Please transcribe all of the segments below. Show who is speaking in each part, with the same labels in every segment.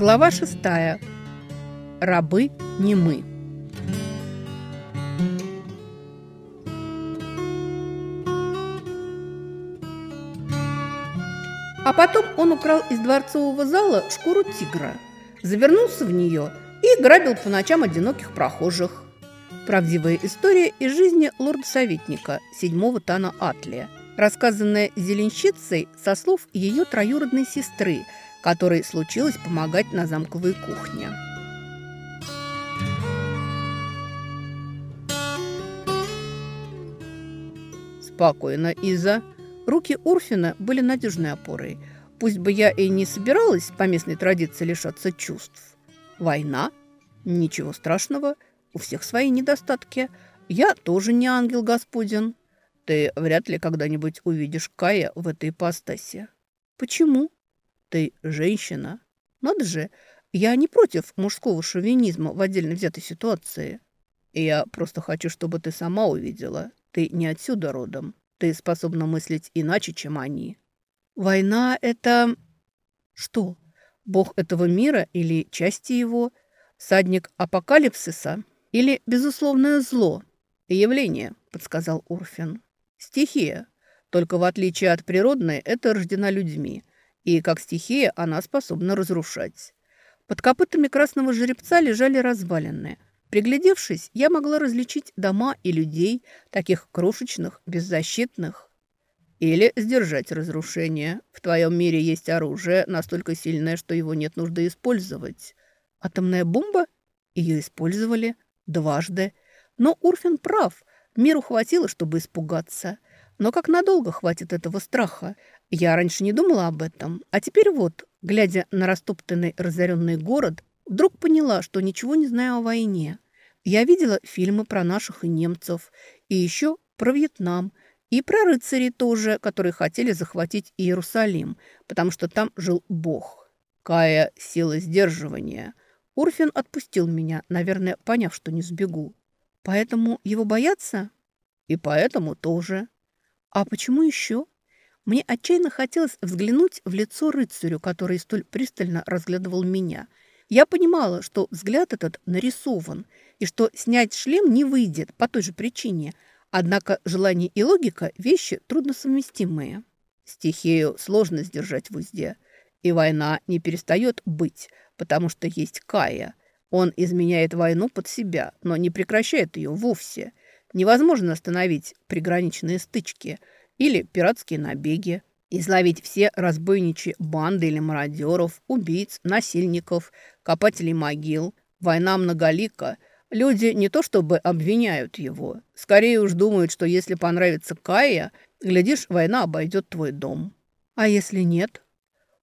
Speaker 1: Глава шестая. Рабы не мы. А потом он украл из дворцового зала шкуру тигра, завернулся в нее и грабил по ночам одиноких прохожих. Правдивая история из жизни лорда-советника седьмого Тана Атлия, рассказанная зеленщицей со слов ее троюродной сестры – которой случилось помогать на замковой кухне. Спокойно, Иза. Руки Урфина были надежной опорой. Пусть бы я и не собиралась по местной традиции лишаться чувств. Война? Ничего страшного. У всех свои недостатки. Я тоже не ангел господин. Ты вряд ли когда-нибудь увидишь Кая в этой ипостаси. Почему? Ты женщина. Надо же, я не против мужского шовинизма в отдельно взятой ситуации. Я просто хочу, чтобы ты сама увидела. Ты не отсюда родом. Ты способна мыслить иначе, чем они. Война – это... Что? Бог этого мира или части его? Садник апокалипсиса? Или безусловное зло? Явление, подсказал Урфин. Стихия. Только в отличие от природной, это рождена людьми – и как стихия она способна разрушать. Под копытами красного жеребца лежали развалины. Приглядевшись, я могла различить дома и людей, таких крошечных, беззащитных. Или сдержать разрушение. В твоем мире есть оружие, настолько сильное, что его нет нужды использовать. Атомная бомба? Ее использовали дважды. Но Урфин прав. Миру хватило, чтобы испугаться. Но как надолго хватит этого страха? Я раньше не думала об этом, а теперь вот, глядя на растоптанный разоренный город, вдруг поняла, что ничего не знаю о войне. Я видела фильмы про наших и немцев, и еще про Вьетнам, и про рыцарей тоже, которые хотели захватить Иерусалим, потому что там жил Бог. Кая – сила сдерживания. Урфин отпустил меня, наверное, поняв, что не сбегу. Поэтому его боятся? И поэтому тоже. А почему еще? Мне отчаянно хотелось взглянуть в лицо рыцарю, который столь пристально разглядывал меня. Я понимала, что взгляд этот нарисован, и что снять шлем не выйдет по той же причине. Однако желание и логика – вещи трудносовместимые. Стихию сложно сдержать в узде. И война не перестает быть, потому что есть Кая. Он изменяет войну под себя, но не прекращает ее вовсе. Невозможно остановить приграничные стычки – или пиратские набеги, изловить все разбойничьи банды или мародеров, убийц, насильников, копателей могил. Война многолика. Люди не то чтобы обвиняют его, скорее уж думают, что если понравится Кая, глядишь, война обойдет твой дом. А если нет?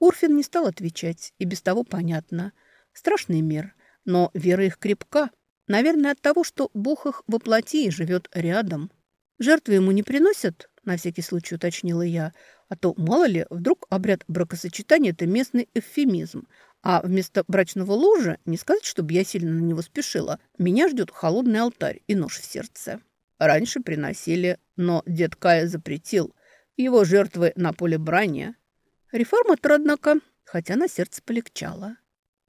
Speaker 1: Урфин не стал отвечать, и без того понятно. Страшный мир, но вера их крепка. Наверное, от того, что Бог их воплоти и живет рядом. Жертвы ему не приносят? На всякий случай уточнила я. А то, мало ли, вдруг обряд бракосочетания – это местный эвфемизм. А вместо брачного ложа, не сказать, чтобы я сильно на него спешила, меня ждет холодный алтарь и нож в сердце. Раньше приносили, но дед Кая запретил. Его жертвы на поле брани. Реформатор, однако, хотя на сердце полегчало.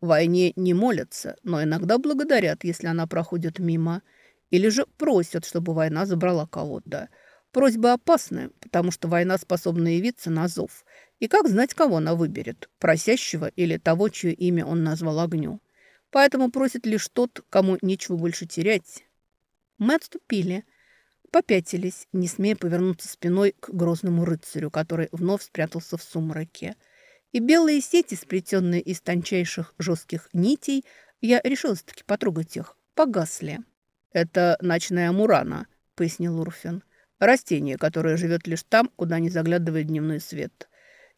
Speaker 1: В войне не молятся, но иногда благодарят, если она проходит мимо. Или же просят, чтобы война забрала кого-то – Просьба опасная, потому что война способна явиться на зов. И как знать, кого она выберет, просящего или того, чье имя он назвал огню. Поэтому просит лишь тот, кому нечего больше терять. Мы отступили, попятились, не смея повернуться спиной к грозному рыцарю, который вновь спрятался в сумраке. И белые сети, сплетенные из тончайших жестких нитей, я решилась-таки потрогать их, погасли. «Это ночная мурана», — пояснил Урфин. Растение, которое живет лишь там, куда не заглядывает дневной свет.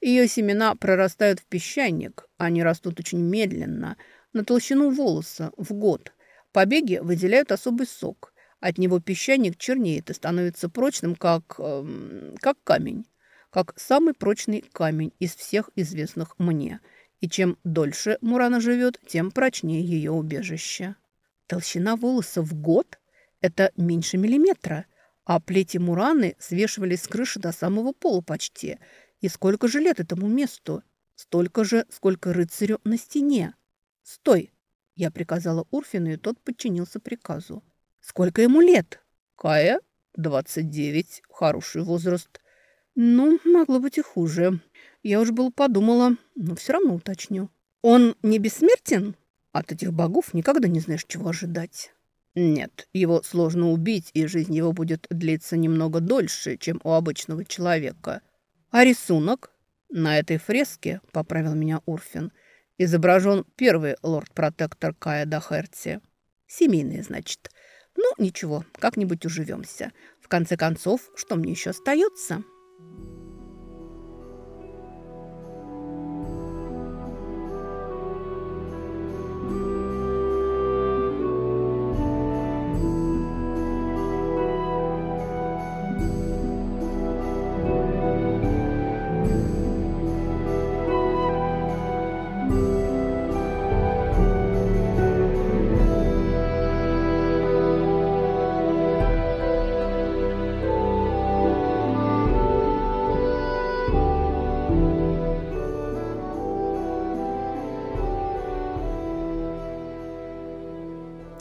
Speaker 1: Ее семена прорастают в песчаник. Они растут очень медленно, на толщину волоса, в год. Побеги выделяют особый сок. От него песчаник чернеет и становится прочным, как, э, как камень. Как самый прочный камень из всех известных мне. И чем дольше Мурана живет, тем прочнее ее убежище. Толщина волоса в год – это меньше миллиметра – а плети Мураны свешивались с крыши до самого пола почти. И сколько же лет этому месту? Столько же, сколько рыцарю на стене. «Стой!» – я приказала Урфину, и тот подчинился приказу. «Сколько ему лет?» «Кая, двадцать девять, хороший возраст». «Ну, могло быть и хуже. Я уж было подумала, но все равно уточню. Он не бессмертен? От этих богов никогда не знаешь, чего ожидать». «Нет, его сложно убить, и жизнь его будет длиться немного дольше, чем у обычного человека. А рисунок?» «На этой фреске», — поправил меня Урфин, — изображен первый лорд-протектор Кая Дахерти. Семейный, значит. Ну, ничего, как-нибудь уживемся. В конце концов, что мне еще остается?»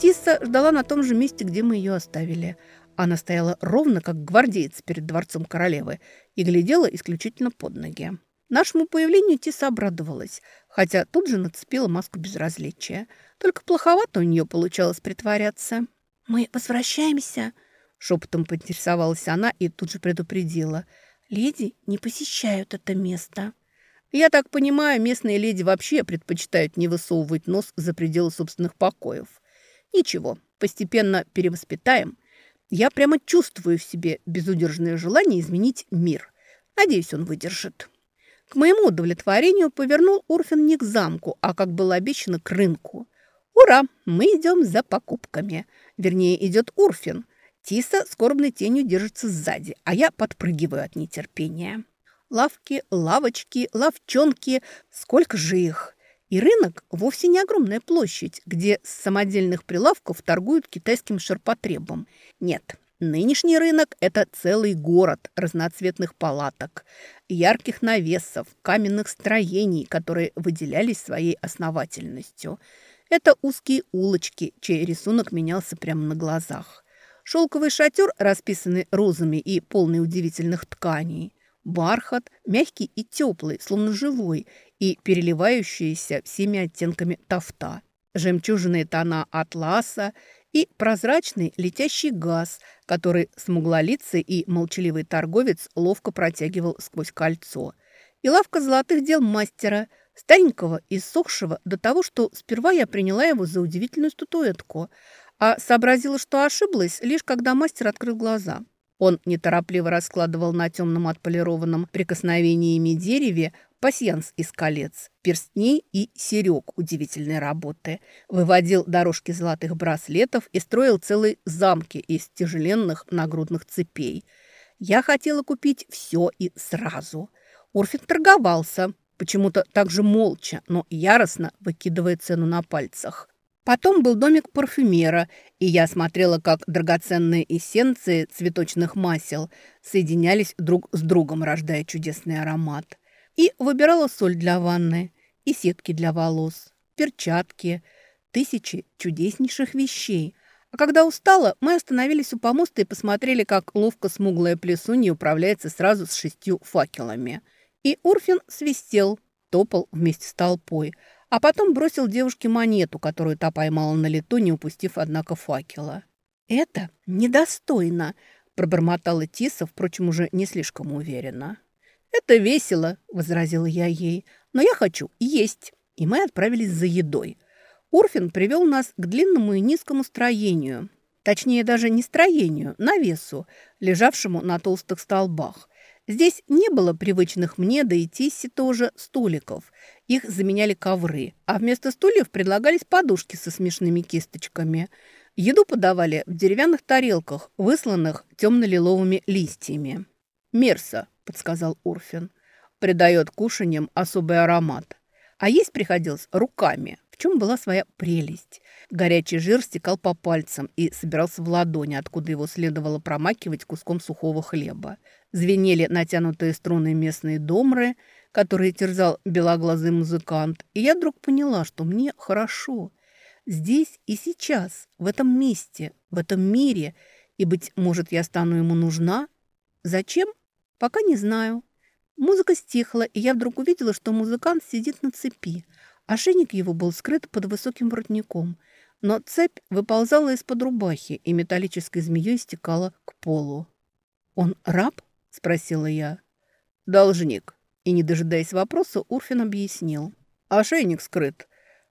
Speaker 1: Тисса ждала на том же месте, где мы ее оставили. Она стояла ровно, как гвардеец перед дворцом королевы, и глядела исключительно под ноги. Нашему появлению Тиса обрадовалась, хотя тут же нацепила маску безразличия. Только плоховато у нее получалось притворяться. «Мы возвращаемся?» – шепотом поинтересовалась она и тут же предупредила. «Леди не посещают это место». Я так понимаю, местные леди вообще предпочитают не высовывать нос за пределы собственных покоев. Ничего, постепенно перевоспитаем. Я прямо чувствую в себе безудержное желание изменить мир. Надеюсь, он выдержит. К моему удовлетворению повернул Урфин не к замку, а, как было обещано, к рынку. Ура! Мы идем за покупками. Вернее, идет Урфин. Тиса скорбной тенью держится сзади, а я подпрыгиваю от нетерпения. Лавки, лавочки, лавчонки. Сколько же их? И рынок вовсе не огромная площадь, где с самодельных прилавков торгуют китайским ширпотребом. Нет, нынешний рынок – это целый город разноцветных палаток, ярких навесов, каменных строений, которые выделялись своей основательностью. Это узкие улочки, чей рисунок менялся прямо на глазах. Шелковый шатер, расписанный розами и полный удивительных тканей. Бархат, мягкий и теплый, словно живой, и переливающиеся всеми оттенками тафта, жемчужные тона атласа и прозрачный летящий газ, который смуглолицый и молчаливый торговец ловко протягивал сквозь кольцо. И лавка золотых дел мастера, старенького и сохшего до того, что сперва я приняла его за удивительную статуэтку, а сообразила, что ошиблась, лишь когда мастер открыл глаза. Он неторопливо раскладывал на темном отполированном прикосновениями дереве пасьянс из колец, перстней и серег удивительной работы, выводил дорожки золотых браслетов и строил целые замки из тяжеленных нагрудных цепей. Я хотела купить все и сразу. Урфин торговался, почему-то так же молча, но яростно выкидывая цену на пальцах. Потом был домик парфюмера, и я смотрела, как драгоценные эссенции цветочных масел соединялись друг с другом, рождая чудесный аромат. И выбирала соль для ванны, и сетки для волос, перчатки, тысячи чудеснейших вещей. А когда устала, мы остановились у помоста и посмотрели, как ловко смуглая плесунья управляется сразу с шестью факелами. И Урфин свистел, топал вместе с толпой, а потом бросил девушке монету, которую та поймала на лету, не упустив, однако, факела. «Это недостойно», – пробормотала Тиса, впрочем, уже не слишком уверенно. «Это весело», – возразила я ей, – «но я хочу есть». И мы отправились за едой. Урфин привел нас к длинному и низкому строению. Точнее, даже не строению, навесу, лежавшему на толстых столбах. Здесь не было привычных мне, да и Тисси тоже, столиков. Их заменяли ковры, а вместо стульев предлагались подушки со смешными кисточками. Еду подавали в деревянных тарелках, высланных темно-лиловыми листьями. «Мерса», – подсказал Урфин. «Придает кушаньям особый аромат. А есть приходилось руками, в чем была своя прелесть. Горячий жир стекал по пальцам и собирался в ладони, откуда его следовало промакивать куском сухого хлеба. Звенели натянутые струны местные домры, который терзал белоглазый музыкант, и я вдруг поняла, что мне хорошо. Здесь и сейчас, в этом месте, в этом мире, и, быть может, я стану ему нужна. Зачем? Пока не знаю. Музыка стихла, и я вдруг увидела, что музыкант сидит на цепи. Ошейник его был скрыт под высоким воротником, но цепь выползала из-под рубахи и металлической змеей стекала к полу. «Он раб?» – спросила я. «Должник». И, не дожидаясь вопроса, Урфин объяснил. «Ошейник скрыт.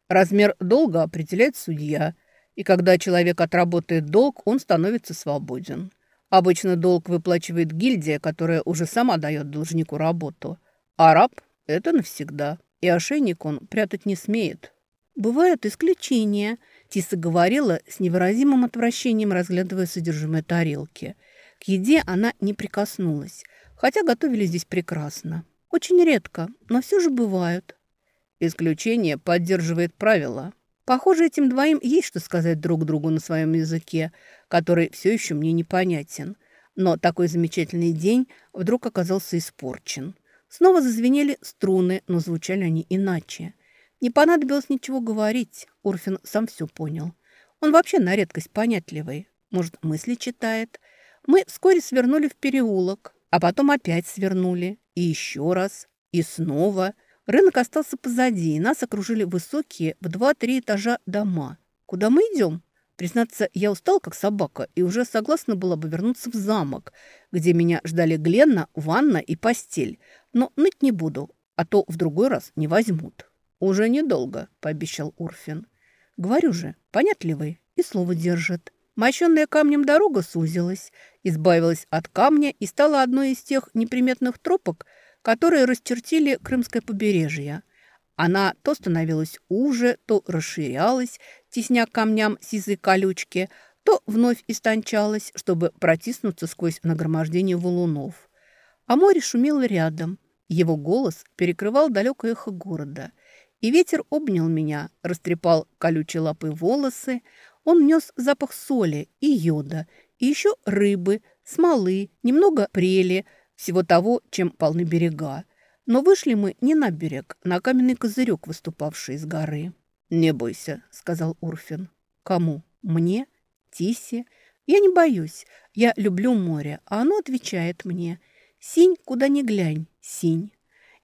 Speaker 1: Размер долга определяет судья, и когда человек отработает долг, он становится свободен. Обычно долг выплачивает гильдия, которая уже сама дает должнику работу. А раб – это навсегда, и ошейник он прятать не смеет. «Бывают исключения», – Тиса говорила с невыразимым отвращением, разглядывая содержимое тарелки. К еде она не прикоснулась, хотя готовили здесь прекрасно. Очень редко, но все же бывают. Исключение поддерживает правила. Похоже, этим двоим есть что сказать друг другу на своем языке, который все еще мне непонятен. Но такой замечательный день вдруг оказался испорчен. Снова зазвенели струны, но звучали они иначе. Не понадобилось ничего говорить, Урфин сам все понял. Он вообще на редкость понятливый. Может, мысли читает. Мы вскоре свернули в переулок, а потом опять свернули. И еще раз, и снова – Рынок остался позади, и нас окружили высокие в два-три этажа дома. Куда мы идем? Признаться, я устал, как собака, и уже согласна была бы вернуться в замок, где меня ждали Гленна, ванна и постель. Но ныть не буду, а то в другой раз не возьмут. «Уже недолго», — пообещал Урфин. «Говорю же, понятливый, и слово держит». Мощенная камнем дорога сузилась, избавилась от камня и стала одной из тех неприметных тропок, которые расчертили Крымское побережье. Она то становилась уже, то расширялась, тесня камням сизой колючки, то вновь истончалась, чтобы протиснуться сквозь нагромождение валунов. А море шумело рядом. Его голос перекрывал далекое эхо города. И ветер обнял меня, растрепал колючие лапы волосы. Он нес запах соли и йода, и еще рыбы, смолы, немного прели – всего того, чем полны берега. Но вышли мы не на берег, на каменный козырек, выступавший из горы. «Не бойся», — сказал Урфин. «Кому? Мне? Тисе? Я не боюсь. Я люблю море, а оно отвечает мне. Синь, куда ни глянь, синь.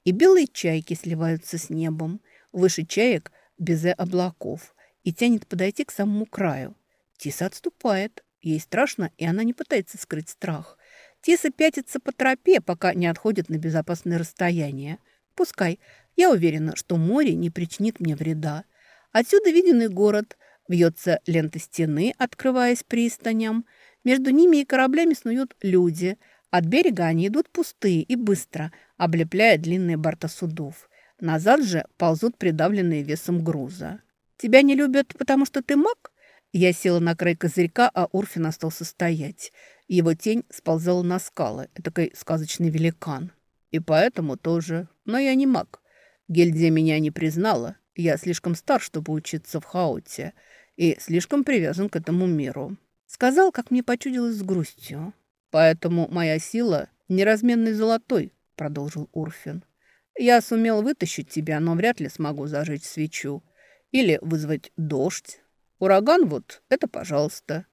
Speaker 1: И белые чайки сливаются с небом. Выше чаек безе облаков и тянет подойти к самому краю. Тиса отступает. Ей страшно, и она не пытается скрыть страх. Тиса пятится по тропе, пока не отходит на безопасное расстояние. Пускай. Я уверена, что море не причинит мне вреда. Отсюда виден и город. Вьется лента стены, открываясь пристаням. Между ними и кораблями снуют люди. От берега они идут пустые и быстро, облепляя длинные борта судов. Назад же ползут придавленные весом груза. «Тебя не любят, потому что ты маг?» Я села на край козырька, а Урфин остался стоять. Его тень сползала на скалы, такой сказочный великан. И поэтому тоже. Но я не маг. Гильдия меня не признала. Я слишком стар, чтобы учиться в хаоте. И слишком привязан к этому миру. Сказал, как мне почудилось с грустью. Поэтому моя сила неразменный золотой, продолжил Урфин. Я сумел вытащить тебя, но вряд ли смогу зажечь свечу. Или вызвать дождь. Ураган вот, это пожалуйста.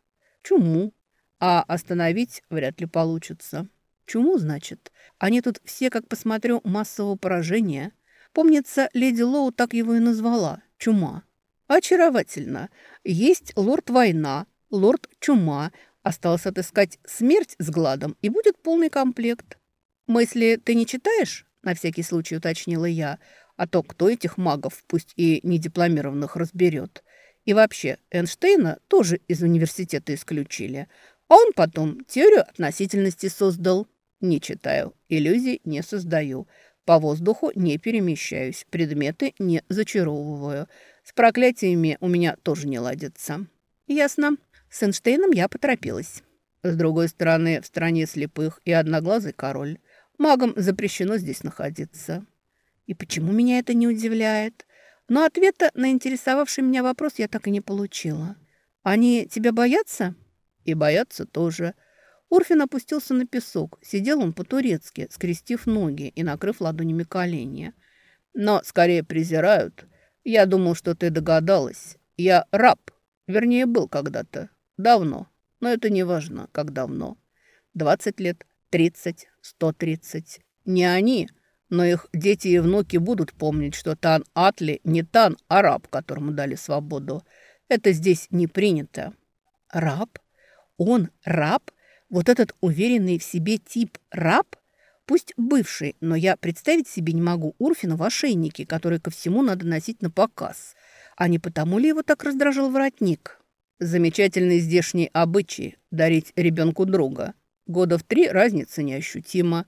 Speaker 1: Чуму. А остановить вряд ли получится. Чуму, значит? Они тут все, как посмотрю, массового поражения. Помнится, леди Лоу так его и назвала. Чума. Очаровательно. Есть лорд-война, лорд-чума. Осталось отыскать смерть с гладом, и будет полный комплект. Мысли ты не читаешь? На всякий случай уточнила я. А то кто этих магов, пусть и недипломированных, разберет. И вообще, Эйнштейна тоже из университета исключили. А он потом теорию относительности создал. Не читаю, иллюзий не создаю. По воздуху не перемещаюсь, предметы не зачаровываю. С проклятиями у меня тоже не ладится. Ясно. С Эйнштейном я поторопилась. С другой стороны, в стране слепых и одноглазый король. Магам запрещено здесь находиться. И почему меня это не удивляет? Но ответа на интересовавший меня вопрос я так и не получила. «Они тебя боятся?» «И боятся тоже. Урфин опустился на песок. Сидел он по-турецки, скрестив ноги и накрыв ладонями колени. «Но скорее презирают. Я думал, что ты догадалась. Я раб. Вернее, был когда-то. Давно. Но это не важно, как давно. Двадцать лет, тридцать, сто тридцать. Не они, но их дети и внуки будут помнить, что Тан Атли не Тан, а раб, которому дали свободу. Это здесь не принято».
Speaker 2: «Раб? Он раб?» Вот этот уверенный в себе тип раб, пусть бывший, но я представить себе не могу Урфина в ошейнике, который ко всему надо носить на показ. А не потому ли его так раздражал воротник?
Speaker 1: Замечательный здешний обычай – дарить ребенку друга. Года в три разница неощутима.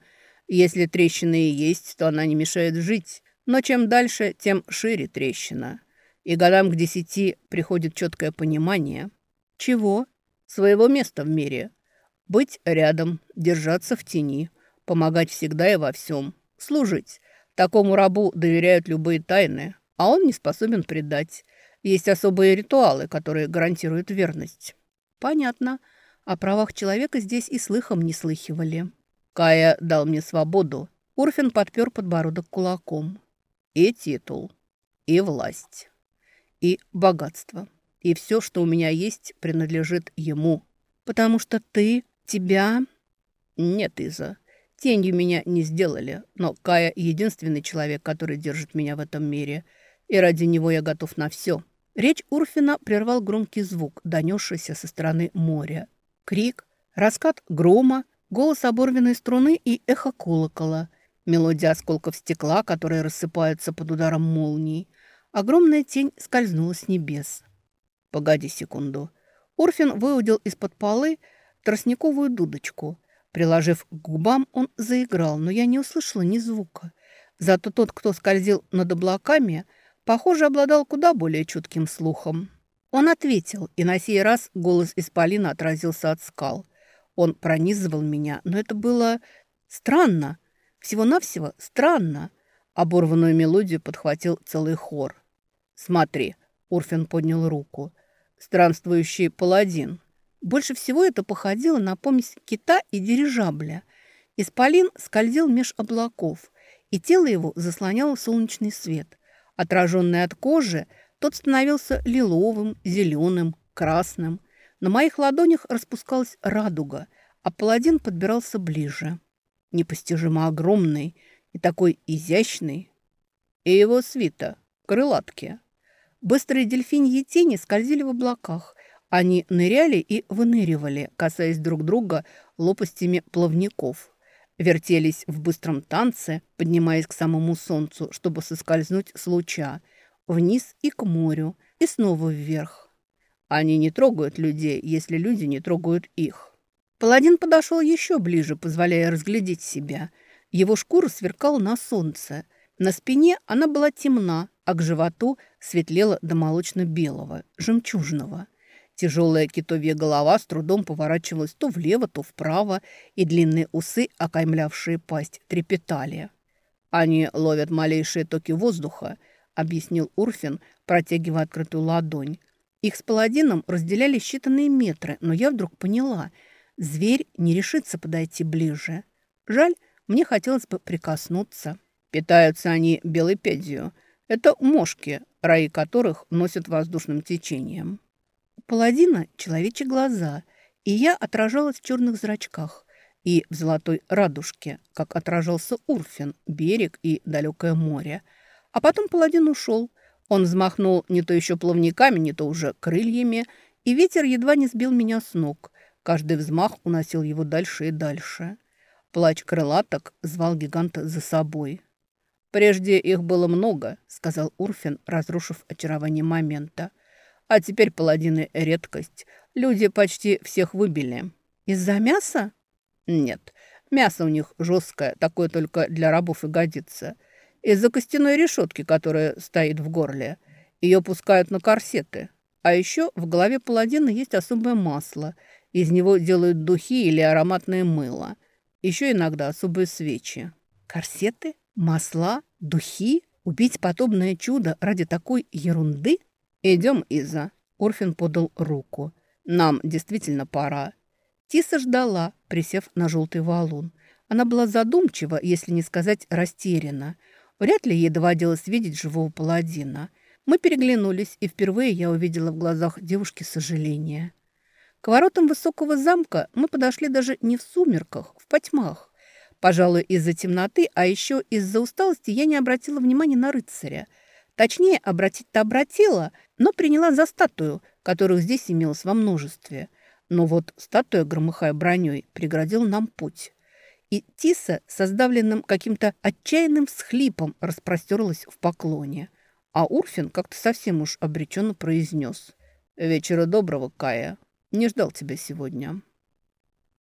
Speaker 1: Если трещина и есть, то она не мешает жить. Но чем дальше, тем шире трещина. И годам к десяти приходит четкое понимание.
Speaker 2: Чего?
Speaker 1: Своего места в мире – быть рядом, держаться в тени, помогать всегда и во всем, служить. Такому рабу доверяют любые тайны, а он не способен предать. Есть особые ритуалы, которые гарантируют верность.
Speaker 2: Понятно. О правах человека здесь и слыхом не слыхивали.
Speaker 1: Кая дал мне свободу. Урфин подпер подбородок кулаком. И титул, и власть, и богатство. И все, что у меня есть, принадлежит ему.
Speaker 2: Потому что ты «Тебя?»
Speaker 1: «Нет, Иза. Тенью меня не сделали, но Кая – единственный человек, который держит меня в этом мире, и ради него я готов на все».
Speaker 2: Речь Урфина прервал громкий звук, донесшийся со стороны моря. Крик, раскат грома, голос оборванной струны и эхо колокола, мелодия осколков стекла, которые рассыпаются под ударом молний. Огромная тень скользнула с небес.
Speaker 1: «Погоди секунду».
Speaker 2: Урфин выудил из-под полы тростниковую дудочку. Приложив к губам, он заиграл, но я не услышала ни звука. Зато тот, кто скользил над облаками, похоже, обладал куда более чутким слухом. Он ответил, и на сей раз голос Исполина отразился от скал. Он пронизывал меня, но это было странно. Всего-навсего странно. Оборванную мелодию подхватил целый хор.
Speaker 1: «Смотри», — Урфин поднял руку, — «странствующий паладин».
Speaker 2: Больше всего это походило на помесь кита и дирижабля. Исполин скользил меж облаков, и тело его заслоняло солнечный свет. Отраженный от кожи, тот становился лиловым, зеленым, красным. На моих ладонях распускалась радуга, а паладин подбирался ближе. Непостижимо огромный и такой изящный.
Speaker 1: И его свита, крылатки.
Speaker 2: Быстрые дельфиньи тени скользили в облаках, они ныряли и выныривали, касаясь друг друга лопастями плавников. Вертелись в быстром танце, поднимаясь к самому солнцу, чтобы соскользнуть с луча. Вниз и к морю, и снова вверх.
Speaker 1: Они не трогают людей, если люди не трогают их.
Speaker 2: Паладин подошел еще ближе, позволяя разглядеть себя. Его шкура сверкала на солнце. На спине она была темна, а к животу светлела до молочно-белого, жемчужного – Тяжелая китовья голова с трудом поворачивалась то влево, то вправо, и длинные усы, окаймлявшие пасть, трепетали.
Speaker 1: «Они ловят малейшие токи воздуха», — объяснил Урфин, протягивая открытую ладонь.
Speaker 2: Их с паладином разделяли считанные метры, но я вдруг поняла. Зверь не решится подойти ближе. Жаль, мне хотелось бы прикоснуться.
Speaker 1: Питаются они белой пядью. Это мошки, раи которых носят воздушным течением
Speaker 2: паладина человечьи глаза, и я отражалась в черных зрачках и в золотой радужке, как отражался Урфин, берег и далекое море. А потом паладин ушел. Он взмахнул не то еще плавниками, не то уже крыльями, и ветер едва не сбил меня с ног. Каждый взмах уносил его дальше и дальше. Плач крылаток звал гиганта за собой.
Speaker 1: «Прежде их было много», — сказал Урфин, разрушив очарование момента. А теперь паладины – редкость. Люди почти всех выбили.
Speaker 2: Из-за мяса?
Speaker 1: Нет. Мясо у них жесткое, такое только для рабов и годится. Из-за костяной решетки, которая стоит в горле. Ее пускают на корсеты. А еще в голове паладина есть особое масло. Из него делают духи или ароматное мыло. Еще иногда особые свечи.
Speaker 2: Корсеты? Масла? Духи? Убить подобное чудо ради такой ерунды –
Speaker 1: «Идем, Иза». Орфин подал руку. «Нам действительно пора».
Speaker 2: Тиса ждала, присев на желтый валун. Она была задумчива, если не сказать растеряна. Вряд ли ей доводилось видеть живого паладина. Мы переглянулись, и впервые я увидела в глазах девушки сожаление. К воротам высокого замка мы подошли даже не в сумерках, в потьмах. Пожалуй, из-за темноты, а еще из-за усталости я не обратила внимания на рыцаря. Точнее, обратить-то обратила, но приняла за статую, которых здесь имелось во множестве – но вот статуя, громыхая броней, преградила нам путь. И Тиса со сдавленным каким-то отчаянным схлипом распростерлась в поклоне. А Урфин как-то совсем уж обреченно произнес. «Вечера доброго, Кая. Не ждал тебя сегодня».